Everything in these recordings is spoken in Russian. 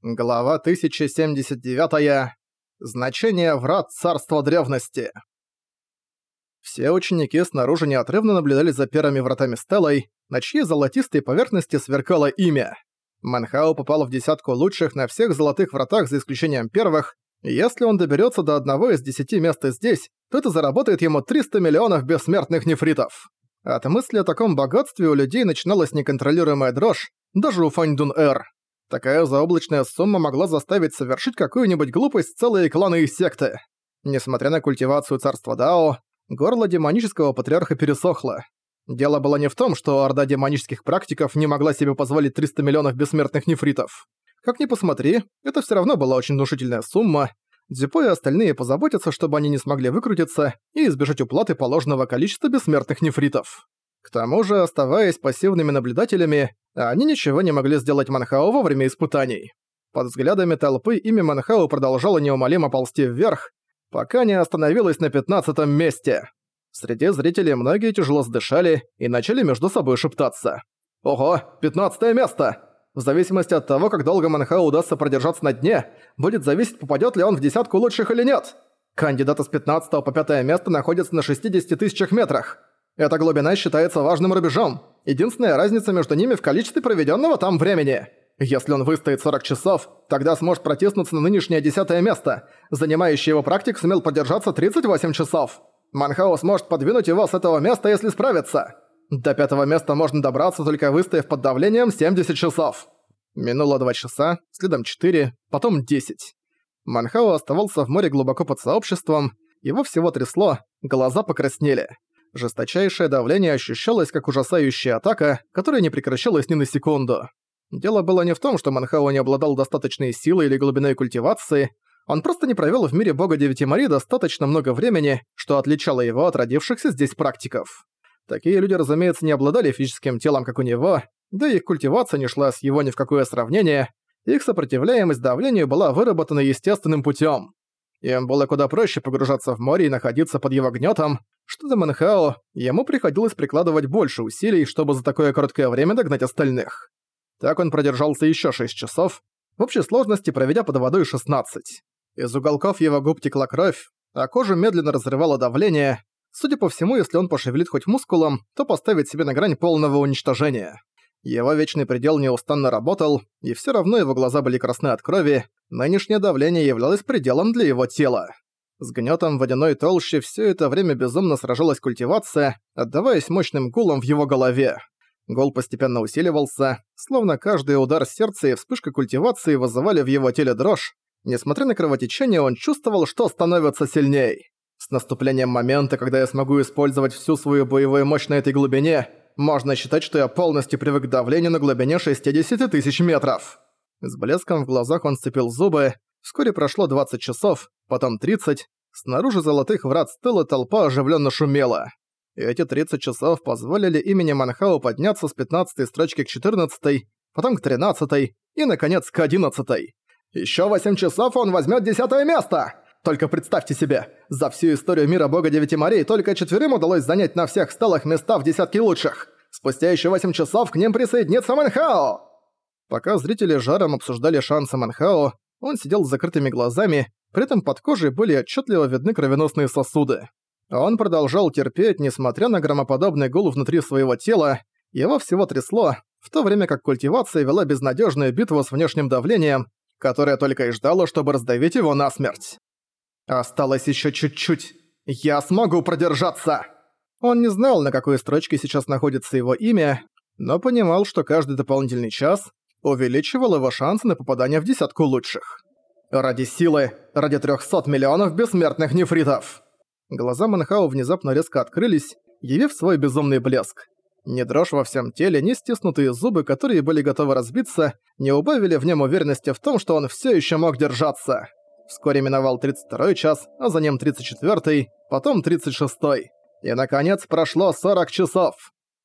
Глава 1079. Значение врат царства древности. Все ученики снаружи неотрывно наблюдали за первыми вратами Стеллой, на чьей золотистой поверхности сверкало имя. Манхао попал в десятку лучших на всех золотых вратах за исключением первых, если он доберется до одного из десяти мест здесь, то это заработает ему 300 миллионов бессмертных нефритов. От мысли о таком богатстве у людей начиналась неконтролируемая дрожь, даже у Фаньдун-Эр. Такая заоблачная сумма могла заставить совершить какую-нибудь глупость целые кланы и секты. Несмотря на культивацию царства Дао, горло демонического патриарха пересохло. Дело было не в том, что орда демонических практиков не могла себе позволить 300 миллионов бессмертных нефритов. Как ни посмотри, это все равно была очень внушительная сумма. Дзюпо и остальные позаботятся, чтобы они не смогли выкрутиться и избежать уплаты положенного количества бессмертных нефритов. К тому же, оставаясь пассивными наблюдателями, они ничего не могли сделать Манхао во время испытаний. Под взглядами толпы имя Манхао продолжало неумолимо ползти вверх, пока не остановилось на пятнадцатом месте. Среди зрителей многие тяжело сдышали и начали между собой шептаться. «Ого, пятнадцатое место!» В зависимости от того, как долго Манхао удастся продержаться на дне, будет зависеть, попадет ли он в десятку лучших или нет. Кандидаты с 15 по 5 место находятся на 60 тысячах метрах. Эта глубина считается важным рубежом. Единственная разница между ними в количестве проведенного там времени. Если он выстоит 40 часов, тогда сможет протиснуться на нынешнее десятое место. Занимающий его практик сумел продержаться 38 часов. Манхао сможет подвинуть его с этого места, если справится. До пятого места можно добраться, только выстояв под давлением 70 часов. Минуло 2 часа, следом 4, потом 10. Манхао оставался в море глубоко под сообществом, его всего трясло, глаза покраснели. Жесточайшее давление ощущалось как ужасающая атака, которая не прекращалась ни на секунду. Дело было не в том, что Манхао не обладал достаточной силой или глубиной культивации, он просто не провёл в мире бога Девяти Мари достаточно много времени, что отличало его от родившихся здесь практиков. Такие люди, разумеется, не обладали физическим телом, как у него, да и их культивация не шла с его ни в какое сравнение, их сопротивляемость давлению была выработана естественным путём. Им было куда проще погружаться в море и находиться под его гнётом, что до Манхао, ему приходилось прикладывать больше усилий, чтобы за такое короткое время догнать остальных. Так он продержался ещё 6 часов, в общей сложности проведя под водой 16. Из уголков его губ текла кровь, а кожу медленно разрывало давление. Судя по всему, если он пошевелит хоть мускулом, то поставит себе на грань полного уничтожения. Его вечный предел неустанно работал, и всё равно его глаза были красны от крови, нынешнее давление являлось пределом для его тела. С гнетом водяной толщи все это время безумно сражалась культивация, отдаваясь мощным гулом в его голове. Гул постепенно усиливался, словно каждый удар сердца и вспышка культивации вызывали в его теле дрожь. Несмотря на кровотечение, он чувствовал, что становится сильней. С наступлением момента, когда я смогу использовать всю свою боевую мощь на этой глубине, можно считать, что я полностью привык к давлению на глубине 60 тысяч метров. С блеском в глазах он сцепил зубы, Вскоре прошло 20 часов, потом 30. Снаружи золотых врат стыла толпа оживленно шумела. И эти 30 часов позволили имени Манхау подняться с 15 строчки к 14, потом к 13 и, наконец, к 11. Еще 8 часов он возьмет десятое место! Только представьте себе, за всю историю мира бога Девяти морей только четверым удалось занять на всех стелах места в десятке лучших. Спустя еще 8 часов к ним присоединится Манхао! Пока зрители жаром обсуждали шансы Манхао, он сидел с закрытыми глазами, при этом под кожей были отчетливо видны кровеносные сосуды. Он продолжал терпеть, несмотря на громоподобный гул внутри своего тела, его всего трясло, в то время как культивация вела безнадежную битву с внешним давлением, которое только и ждало, чтобы раздавить его насмерть. «Осталось еще чуть-чуть. Я смогу продержаться!» Он не знал, на какой строчке сейчас находится его имя, но понимал, что каждый дополнительный час увеличивал его шансы на попадание в десятку лучших. Ради силы, ради 300 миллионов бессмертных нефритов. Глаза Манхау внезапно резко открылись, явив свой безумный блеск. Ни дрожь во всем теле, ни стиснутые зубы, которые были готовы разбиться, не убавили в нем уверенности в том, что он все еще мог держаться. Вскоре миновал 32 час, а за ним 34-й, потом 36-й. И, наконец, прошло 40 часов.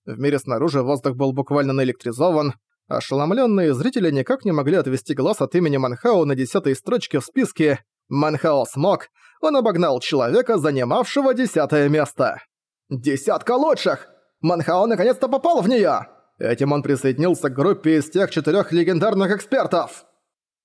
В мире снаружи воздух был буквально наэлектризован, Ошеломленные зрители никак не могли отвести глаз от имени Манхао на десятой строчке в списке «Манхао смог», он обогнал человека, занимавшего десятое место. «Десятка лучших! Манхао наконец-то попал в неё!» Этим он присоединился к группе из тех четырёх легендарных экспертов.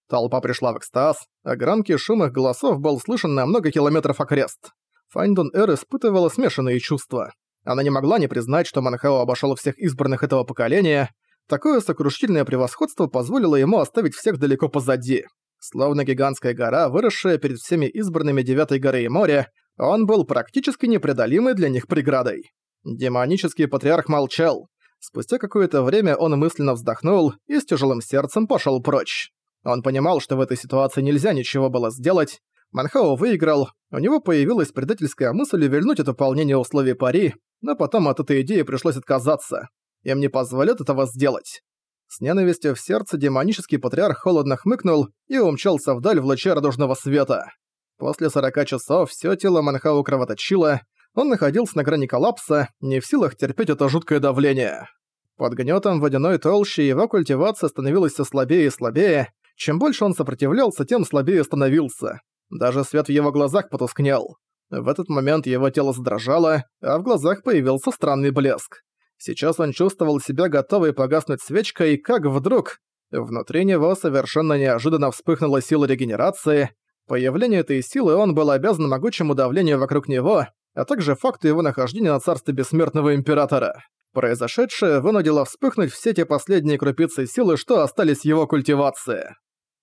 Толпа пришла в экстаз, а громкий шум их голосов был слышен на много километров окрест. Файндун Эр испытывала смешанные чувства. Она не могла не признать, что Манхао обошёл всех избранных этого поколения. Такое сокрушительное превосходство позволило ему оставить всех далеко позади. Словно гигантская гора, выросшая перед всеми избранными Девятой горы и моря, он был практически непреодолимой для них преградой. Демонический патриарх молчал. Спустя какое-то время он мысленно вздохнул и с тяжелым сердцем пошёл прочь. Он понимал, что в этой ситуации нельзя ничего было сделать. Манхао выиграл, у него появилась предательская мысль вернуть это выполнение условий пари, но потом от этой идеи пришлось отказаться. Им не позволят этого сделать. С ненавистью в сердце демонический патриарх холодно хмыкнул и умчался вдаль в луче радужного света. После 40 часов все тело Манхау кровоточило, он находился на грани коллапса, не в силах терпеть это жуткое давление. Под гнетом водяной толщи его культивация становилась все слабее и слабее, чем больше он сопротивлялся, тем слабее становился. Даже свет в его глазах потускнел. В этот момент его тело задрожало, а в глазах появился странный блеск. Сейчас он чувствовал себя готовый погаснуть свечкой, как вдруг... Внутри него совершенно неожиданно вспыхнула сила регенерации. Появление этой силы он был обязан могучему давлению вокруг него, а также факту его нахождения на царстве Бессмертного Императора. Произошедшее вынудило вспыхнуть все те последние крупицы силы, что остались его культивации.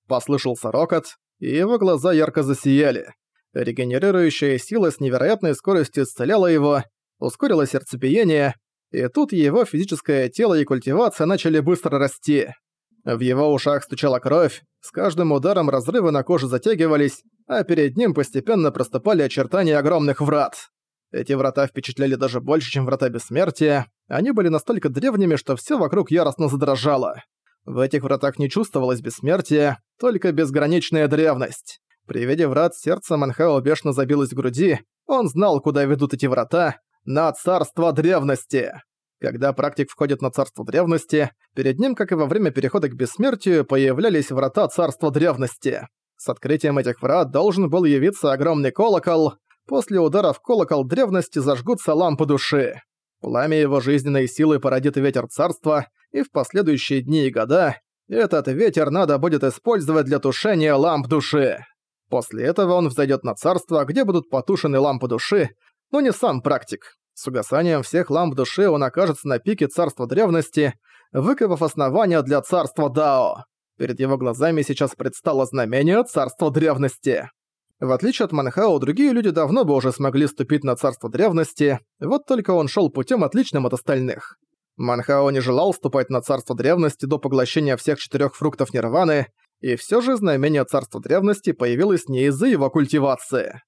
Послышался рокот, и его глаза ярко засияли. Регенерирующая сила с невероятной скоростью исцеляла его, ускорила сердцебиение, и тут его физическое тело и культивация начали быстро расти. В его ушах стучала кровь, с каждым ударом разрывы на коже затягивались, а перед ним постепенно проступали очертания огромных врат. Эти врата впечатляли даже больше, чем врата бессмертия, они были настолько древними, что все вокруг яростно задрожало. В этих вратах не чувствовалось бессмертия, только безграничная древность. При виде врат сердце Манхао бешено забилось в груди, он знал, куда ведут эти врата, на царство древности. Когда практик входит на царство древности, перед ним, как и во время перехода к бессмертию, появлялись врата царства древности. С открытием этих врат должен был явиться огромный колокол. После удара в колокол древности зажгутся лампы души. Пламя его жизненной силы породит ветер царства, и в последующие дни и года этот ветер надо будет использовать для тушения ламп души. После этого он взойдет на царство, где будут потушены лампы души, но не сам практик. С угасанием всех ламп души он окажется на пике царства древности, выкопав основания для царства Дао. Перед его глазами сейчас предстало знамение царства древности. В отличие от Манхао, другие люди давно бы уже смогли ступить на царство древности, вот только он шел путем отличным от остальных. Манхао не желал ступать на царство древности до поглощения всех четырех фруктов нирваны, и все же знамение царства древности появилось не из-за его культивации.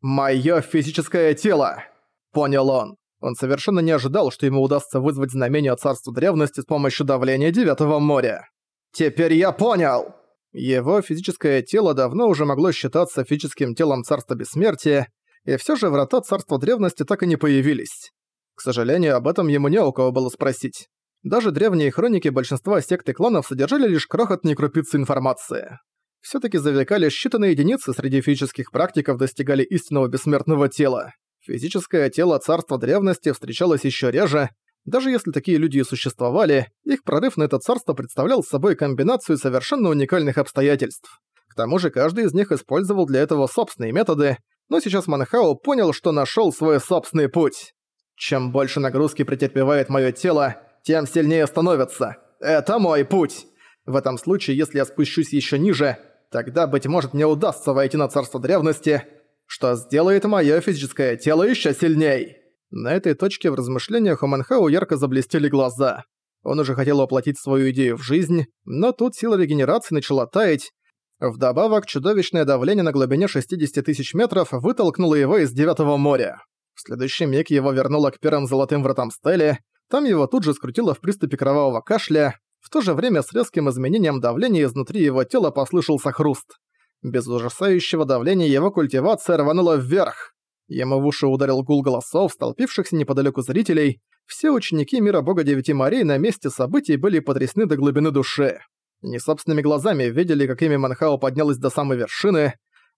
«Моё физическое тело!» – понял он. Он совершенно не ожидал, что ему удастся вызвать знамение царства древности с помощью давления Девятого моря. «Теперь я понял!» Его физическое тело давно уже могло считаться физическим телом Царства Бессмертия, и все же врата Царства Древности так и не появились. К сожалению, об этом ему не у кого было спросить. Даже древние хроники большинства сект и кланов содержали лишь крохотные крупицы информации. все таки за века лишь считанные единицы среди физических практиков достигали истинного бессмертного тела. Физическое тело Царства Древности встречалось еще реже, даже если такие люди и существовали, их прорыв на это царство представлял собой комбинацию совершенно уникальных обстоятельств. К тому же каждый из них использовал для этого собственные методы, но сейчас Манхао понял, что нашел свой собственный путь. Чем больше нагрузки претерпевает мое тело, тем сильнее становится. Это мой путь. В этом случае, если я спущусь еще ниже, тогда, быть может, мне удастся войти на царство древности, что сделает мое физическое тело еще сильней. На этой точке в размышлениях у Манхау ярко заблестели глаза. Он уже хотел воплотить свою идею в жизнь, но тут сила регенерации начала таять. Вдобавок, чудовищное давление на глубине 60 тысяч метров вытолкнуло его из Девятого моря. В следующий миг его вернуло к первым золотым вратам Стели, там его тут же скрутило в приступе кровавого кашля, в то же время с резким изменением давления изнутри его тела послышался хруст. Без ужасающего давления его культивация рванула вверх. Ему в уши ударил гул голосов, столпившихся неподалеку зрителей. Все ученики мира бога Девяти морей на месте событий были потрясены до глубины души. Не собственными глазами видели, как имя Манхао поднялось до самой вершины.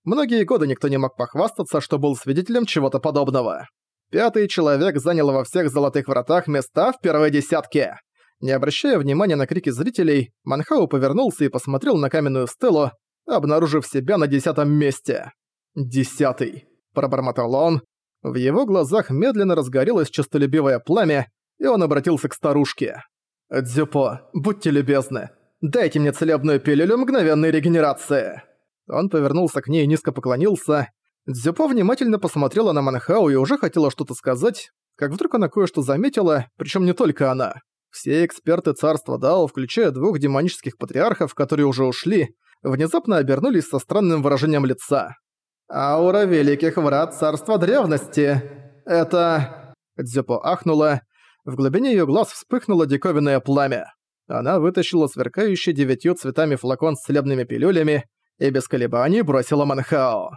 Многие годы никто не мог похвастаться, что был свидетелем чего-то подобного. Пятый человек занял во всех золотых вратах места в первой десятке. Не обращая внимания на крики зрителей, Манхау повернулся и посмотрел на каменную стелу, обнаружив себя на десятом месте. «Десятый», – пробормотал он. В его глазах медленно разгорелось честолюбивое пламя, и он обратился к старушке. «Дзюпо, будьте любезны, дайте мне целебную пилюлю мгновенной регенерации». Он повернулся к ней и низко поклонился. Дзюпо внимательно посмотрела на Манхау и уже хотела что-то сказать, как вдруг она кое-что заметила, причем не только она. Все эксперты царства Дао, включая двух демонических патриархов, которые уже ушли, внезапно обернулись со странным выражением лица. «Аура Великих Врат Царства Древности! Это...» Дзюпо ахнула. В глубине её глаз вспыхнуло диковинное пламя. Она вытащила сверкающий девятью цветами флакон с целебными пилюлями и без колебаний бросила Манхао.